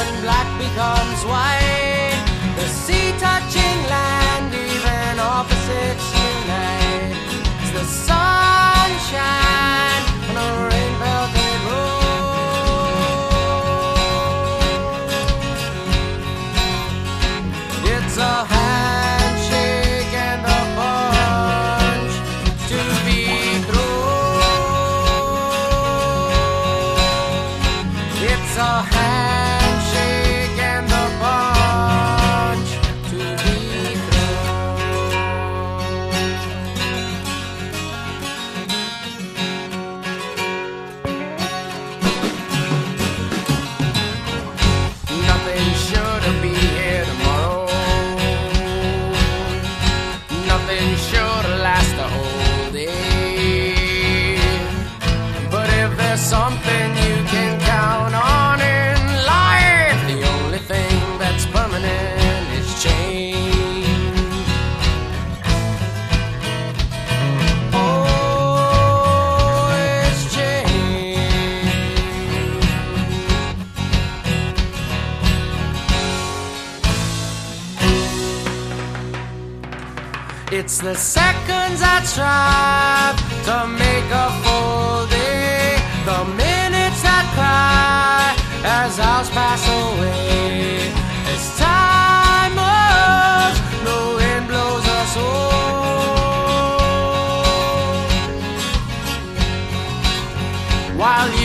when black becomes white. The sea touching land, even opposites unite. It's the sunshine on a rain belted road. It's a handshake and a punch to be through. It's a Something you can count on in life. The only thing that's permanent is change. Oh, it's change. It's the seconds I try to make a fool. While